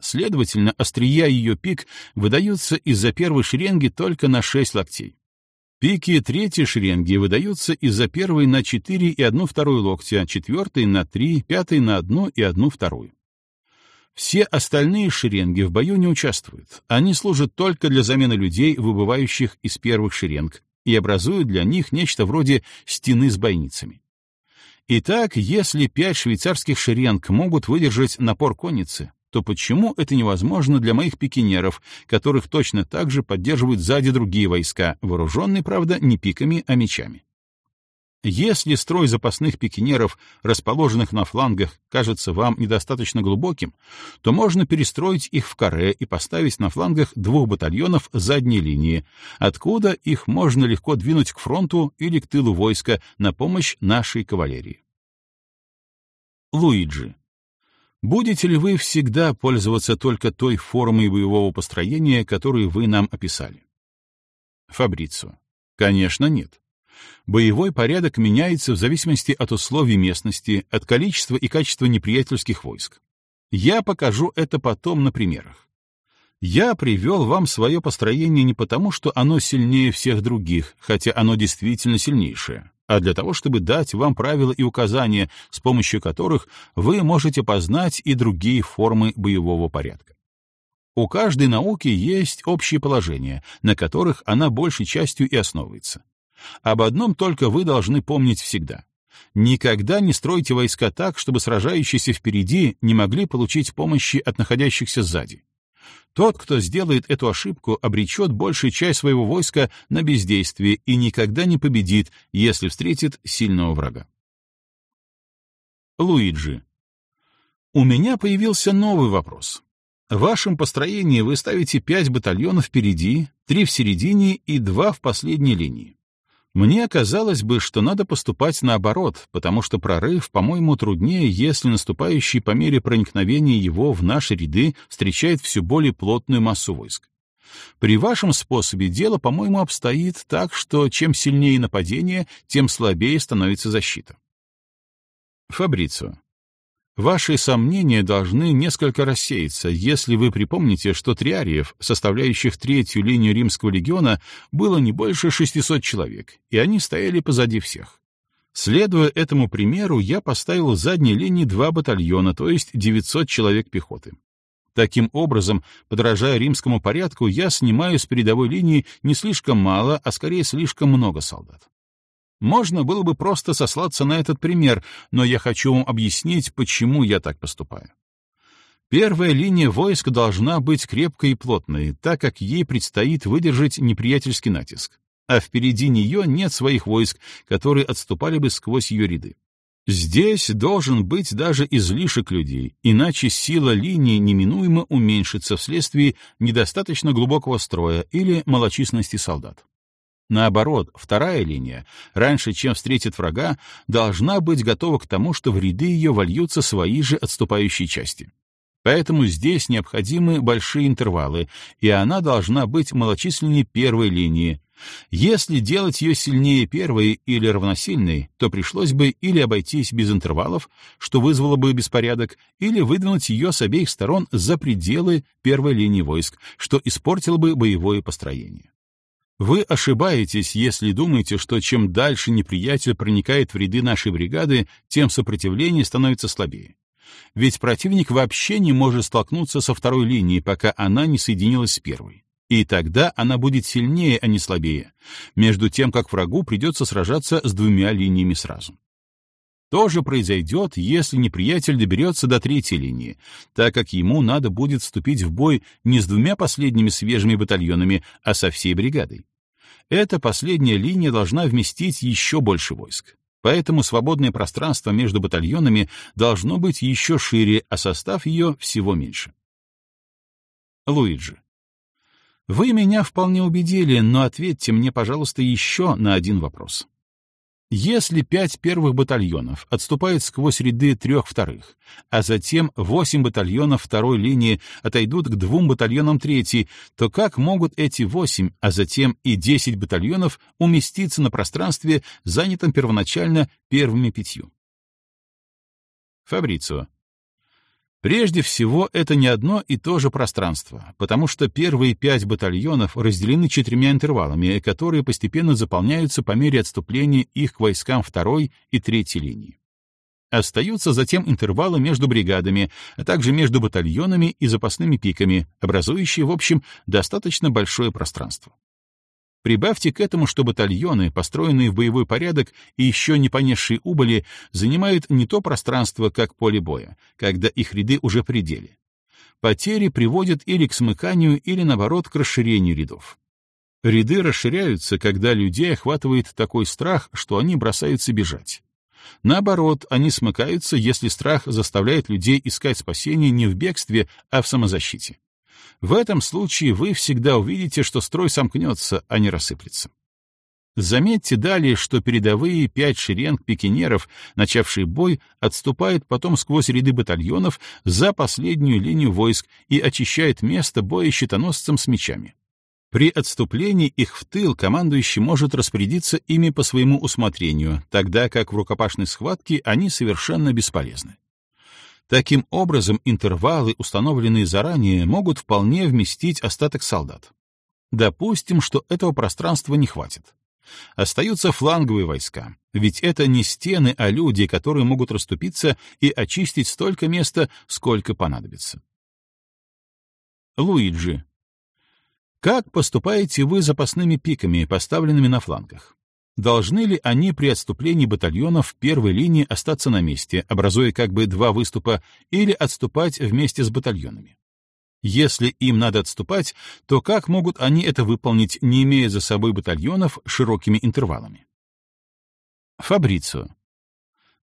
Следовательно, острия ее пик выдаются из-за первой шеренги только на 6 локтей. Пики третьей шеренги выдаются из-за первой на 4 и 1 вторую локтя, четвертой на 3, пятой на 1 и 1 вторую. Все остальные шеренги в бою не участвуют. Они служат только для замены людей, выбывающих из первых шеренг, и образуют для них нечто вроде стены с бойницами. Итак, если пять швейцарских шеренг могут выдержать напор конницы, то почему это невозможно для моих пикинеров, которых точно так же поддерживают сзади другие войска, вооруженные, правда, не пиками, а мечами? Если строй запасных пикинеров, расположенных на флангах, кажется вам недостаточно глубоким, то можно перестроить их в каре и поставить на флангах двух батальонов задней линии, откуда их можно легко двинуть к фронту или к тылу войска на помощь нашей кавалерии. Луиджи. Будете ли вы всегда пользоваться только той формой боевого построения, которую вы нам описали? Фабрицо. Конечно, нет. Боевой порядок меняется в зависимости от условий местности, от количества и качества неприятельских войск. Я покажу это потом на примерах. Я привел вам свое построение не потому, что оно сильнее всех других, хотя оно действительно сильнейшее, а для того, чтобы дать вам правила и указания, с помощью которых вы можете познать и другие формы боевого порядка. У каждой науки есть общие положения, на которых она большей частью и основывается. Об одном только вы должны помнить всегда. Никогда не стройте войска так, чтобы сражающиеся впереди не могли получить помощи от находящихся сзади. Тот, кто сделает эту ошибку, обречет большую часть своего войска на бездействие и никогда не победит, если встретит сильного врага. Луиджи. У меня появился новый вопрос. В вашем построении вы ставите пять батальонов впереди, три в середине и два в последней линии. Мне казалось бы, что надо поступать наоборот, потому что прорыв, по-моему, труднее, если наступающий по мере проникновения его в наши ряды встречает все более плотную массу войск. При вашем способе дело, по-моему, обстоит так, что чем сильнее нападение, тем слабее становится защита. Фабрицио. Ваши сомнения должны несколько рассеяться, если вы припомните, что триариев, составляющих третью линию римского легиона, было не больше 600 человек, и они стояли позади всех. Следуя этому примеру, я поставил в задней линии два батальона, то есть 900 человек пехоты. Таким образом, подражая римскому порядку, я снимаю с передовой линии не слишком мало, а скорее слишком много солдат. Можно было бы просто сослаться на этот пример, но я хочу вам объяснить, почему я так поступаю. Первая линия войск должна быть крепкой и плотной, так как ей предстоит выдержать неприятельский натиск, а впереди нее нет своих войск, которые отступали бы сквозь ее ряды. Здесь должен быть даже излишек людей, иначе сила линии неминуемо уменьшится вследствие недостаточно глубокого строя или малочисленности солдат. Наоборот, вторая линия, раньше чем встретит врага, должна быть готова к тому, что в ряды ее вольются свои же отступающие части. Поэтому здесь необходимы большие интервалы, и она должна быть малочисленнее первой линии, если делать ее сильнее первой или равносильной, то пришлось бы или обойтись без интервалов, что вызвало бы беспорядок, или выдвинуть ее с обеих сторон за пределы первой линии войск, что испортило бы боевое построение. Вы ошибаетесь, если думаете, что чем дальше неприятель проникает в ряды нашей бригады, тем сопротивление становится слабее. Ведь противник вообще не может столкнуться со второй линией, пока она не соединилась с первой и тогда она будет сильнее, а не слабее, между тем, как врагу придется сражаться с двумя линиями сразу. То же произойдет, если неприятель доберется до третьей линии, так как ему надо будет вступить в бой не с двумя последними свежими батальонами, а со всей бригадой. Эта последняя линия должна вместить еще больше войск. Поэтому свободное пространство между батальонами должно быть еще шире, а состав ее всего меньше. Луиджи. Вы меня вполне убедили, но ответьте мне, пожалуйста, еще на один вопрос. Если пять первых батальонов отступают сквозь ряды трех вторых, а затем восемь батальонов второй линии отойдут к двум батальонам третьей, то как могут эти восемь, а затем и десять батальонов уместиться на пространстве, занятом первоначально первыми пятью? Фабрицио. Прежде всего, это не одно и то же пространство, потому что первые пять батальонов разделены четырьмя интервалами, которые постепенно заполняются по мере отступления их к войскам второй и третьей линии. Остаются затем интервалы между бригадами, а также между батальонами и запасными пиками, образующие, в общем, достаточно большое пространство. Прибавьте к этому, что батальоны, построенные в боевой порядок и еще не понесшие убыли, занимают не то пространство, как поле боя, когда их ряды уже пределе. Потери приводят или к смыканию, или, наоборот, к расширению рядов. Ряды расширяются, когда людей охватывает такой страх, что они бросаются бежать. Наоборот, они смыкаются, если страх заставляет людей искать спасение не в бегстве, а в самозащите. В этом случае вы всегда увидите, что строй сомкнется, а не рассыплется. Заметьте далее, что передовые пять шеренг пикинеров, начавшие бой, отступают потом сквозь ряды батальонов за последнюю линию войск и очищают место боя щитоносцам с мечами. При отступлении их в тыл командующий может распорядиться ими по своему усмотрению, тогда как в рукопашной схватке они совершенно бесполезны. Таким образом, интервалы, установленные заранее, могут вполне вместить остаток солдат. Допустим, что этого пространства не хватит. Остаются фланговые войска, ведь это не стены, а люди, которые могут расступиться и очистить столько места, сколько понадобится. Луиджи. Как поступаете вы запасными пиками, поставленными на флангах? Должны ли они при отступлении батальонов в первой линии остаться на месте, образуя как бы два выступа, или отступать вместе с батальонами? Если им надо отступать, то как могут они это выполнить, не имея за собой батальонов широкими интервалами? Фабрицио.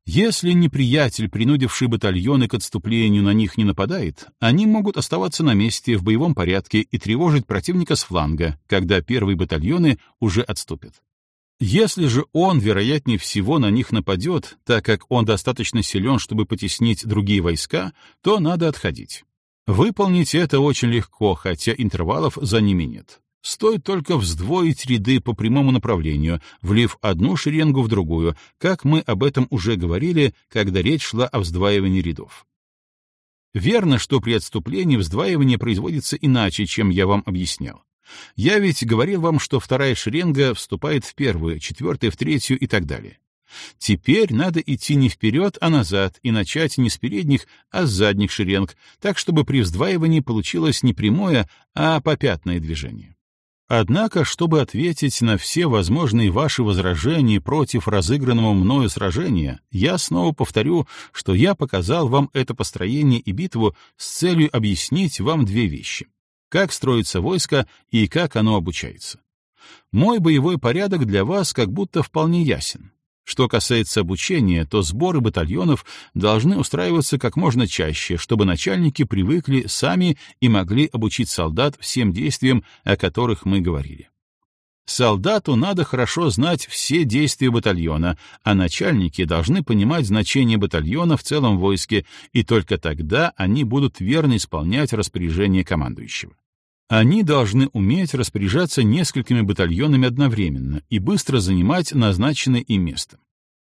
Если неприятель, принудивший батальоны к отступлению, на них не нападает, они могут оставаться на месте в боевом порядке и тревожить противника с фланга, когда первые батальоны уже отступят. Если же он, вероятнее всего, на них нападет, так как он достаточно силен, чтобы потеснить другие войска, то надо отходить. Выполнить это очень легко, хотя интервалов за ними нет. Стоит только вздвоить ряды по прямому направлению, влив одну шеренгу в другую, как мы об этом уже говорили, когда речь шла о вздваивании рядов. Верно, что при отступлении вздваивание производится иначе, чем я вам объяснял. Я ведь говорил вам, что вторая шеренга вступает в первую, четвертая в третью и так далее. Теперь надо идти не вперед, а назад, и начать не с передних, а с задних шеренг, так чтобы при вздваивании получилось не прямое, а попятное движение. Однако, чтобы ответить на все возможные ваши возражения против разыгранного мною сражения, я снова повторю, что я показал вам это построение и битву с целью объяснить вам две вещи как строится войско и как оно обучается. Мой боевой порядок для вас как будто вполне ясен. Что касается обучения, то сборы батальонов должны устраиваться как можно чаще, чтобы начальники привыкли сами и могли обучить солдат всем действиям, о которых мы говорили. Солдату надо хорошо знать все действия батальона, а начальники должны понимать значение батальона в целом войске, и только тогда они будут верно исполнять распоряжение командующего. Они должны уметь распоряжаться несколькими батальонами одновременно и быстро занимать назначенное им место.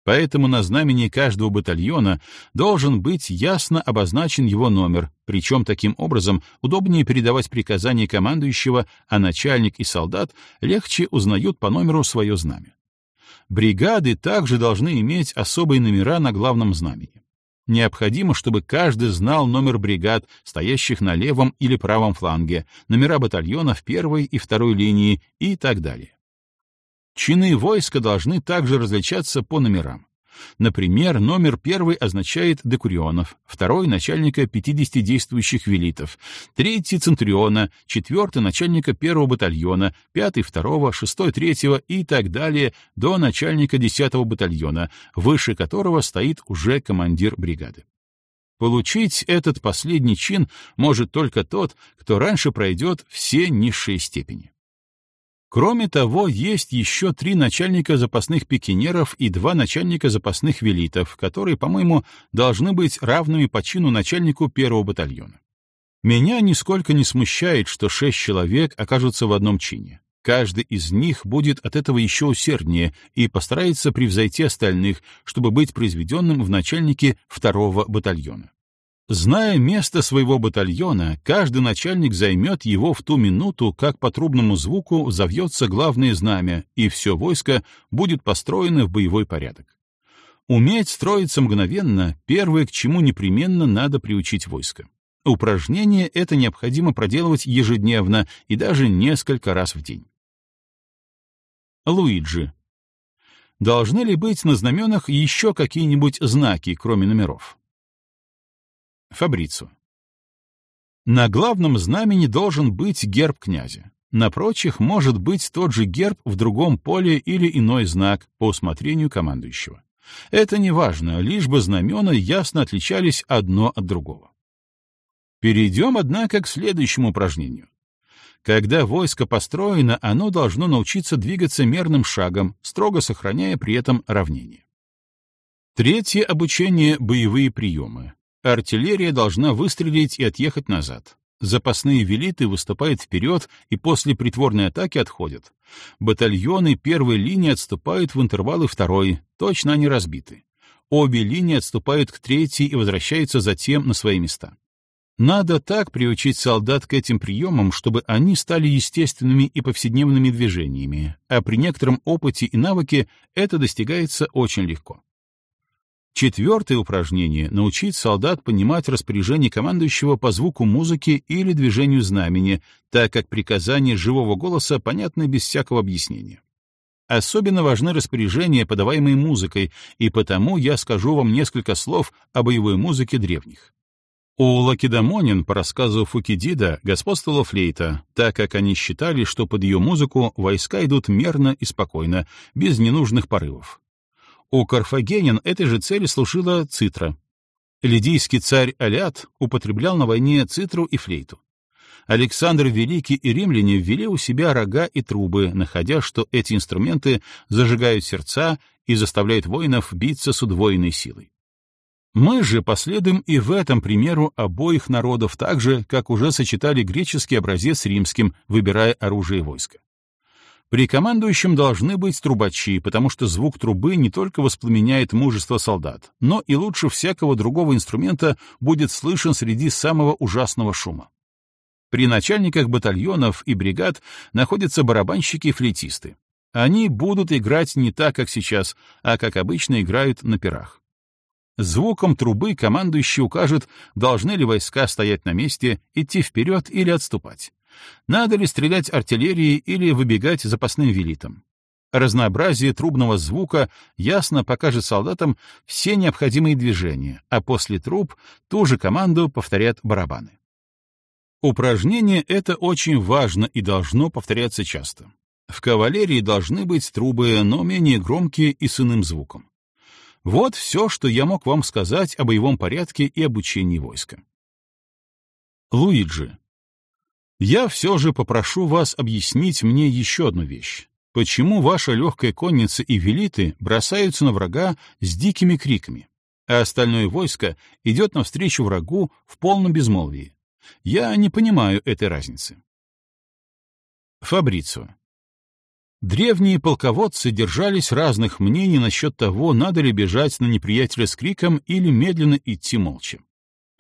Поэтому на знамени каждого батальона должен быть ясно обозначен его номер, причем таким образом удобнее передавать приказания командующего, а начальник и солдат легче узнают по номеру свое знамя. Бригады также должны иметь особые номера на главном знамени. Необходимо, чтобы каждый знал номер бригад, стоящих на левом или правом фланге, номера батальонов первой и второй линии и так далее. Чины войска должны также различаться по номерам. Например, номер первый означает декурионов, второй — начальника 50 действующих велитов, третий — центуриона, четвертый — начальника первого батальона, пятый — второго, шестой — третьего и так далее до начальника десятого батальона, выше которого стоит уже командир бригады. Получить этот последний чин может только тот, кто раньше пройдет все низшие степени. Кроме того, есть еще три начальника запасных пикинеров и два начальника запасных велитов, которые, по-моему, должны быть равными по чину начальнику первого батальона. Меня нисколько не смущает, что шесть человек окажутся в одном чине. Каждый из них будет от этого еще усерднее и постарается превзойти остальных, чтобы быть произведенным в начальнике второго батальона. Зная место своего батальона, каждый начальник займет его в ту минуту, как по трубному звуку завьется главное знамя, и все войско будет построено в боевой порядок. Уметь строиться мгновенно — первое, к чему непременно надо приучить войско. Упражнение это необходимо проделывать ежедневно и даже несколько раз в день. Луиджи. Должны ли быть на знаменах еще какие-нибудь знаки, кроме номеров? Фабрицу. На главном знамени должен быть герб князя. На прочих может быть тот же герб в другом поле или иной знак по усмотрению командующего. Это не важно, лишь бы знамена ясно отличались одно от другого. Перейдем, однако, к следующему упражнению. Когда войско построено, оно должно научиться двигаться мерным шагом, строго сохраняя при этом равнение. Третье обучение — боевые приемы. Артиллерия должна выстрелить и отъехать назад. Запасные велиты выступают вперед и после притворной атаки отходят. Батальоны первой линии отступают в интервалы второй, точно они разбиты. Обе линии отступают к третьей и возвращаются затем на свои места. Надо так приучить солдат к этим приемам, чтобы они стали естественными и повседневными движениями, а при некотором опыте и навыке это достигается очень легко. Четвертое упражнение — научить солдат понимать распоряжение командующего по звуку музыки или движению знамени, так как приказания живого голоса понятны без всякого объяснения. Особенно важны распоряжения, подаваемые музыкой, и потому я скажу вам несколько слов о боевой музыке древних. У лакедамонин, по рассказу Фукидида, господствовала флейта, так как они считали, что под ее музыку войска идут мерно и спокойно, без ненужных порывов. У карфагенян этой же цели служила цитра. Лидийский царь Алят употреблял на войне цитру и флейту. Александр Великий и римляне ввели у себя рога и трубы, находя, что эти инструменты зажигают сердца и заставляют воинов биться с удвоенной силой. Мы же последуем и в этом примеру обоих народов так же, как уже сочетали греческий образец с римским, выбирая оружие войска. При командующем должны быть трубачи, потому что звук трубы не только воспламеняет мужество солдат, но и лучше всякого другого инструмента будет слышен среди самого ужасного шума. При начальниках батальонов и бригад находятся барабанщики и флейтисты. Они будут играть не так, как сейчас, а как обычно играют на пирах. Звуком трубы командующий укажет, должны ли войска стоять на месте, идти вперед или отступать. Надо ли стрелять артиллерией или выбегать запасным велитом? Разнообразие трубного звука ясно покажет солдатам все необходимые движения, а после труб ту же команду повторят барабаны. Упражнение это очень важно и должно повторяться часто. В кавалерии должны быть трубы, но менее громкие и с иным звуком. Вот все, что я мог вам сказать о боевом порядке и обучении войска. Луиджи. Я все же попрошу вас объяснить мне еще одну вещь. Почему ваша легкая конница и велиты бросаются на врага с дикими криками, а остальное войско идет навстречу врагу в полном безмолвии? Я не понимаю этой разницы. Фабрицио. Древние полководцы держались разных мнений насчет того, надо ли бежать на неприятеля с криком или медленно идти молча.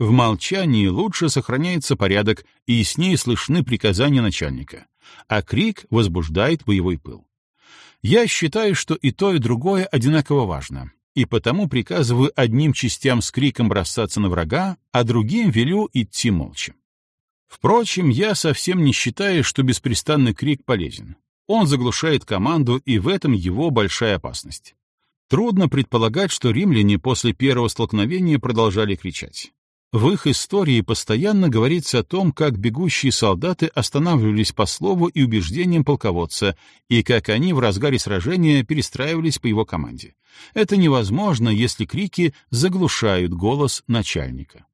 В молчании лучше сохраняется порядок и яснее слышны приказания начальника, а крик возбуждает боевой пыл. Я считаю, что и то, и другое одинаково важно, и потому приказываю одним частям с криком бросаться на врага, а другим велю идти молча. Впрочем, я совсем не считаю, что беспрестанный крик полезен. Он заглушает команду, и в этом его большая опасность. Трудно предполагать, что римляне после первого столкновения продолжали кричать. В их истории постоянно говорится о том, как бегущие солдаты останавливались по слову и убеждениям полководца, и как они в разгаре сражения перестраивались по его команде. Это невозможно, если крики заглушают голос начальника.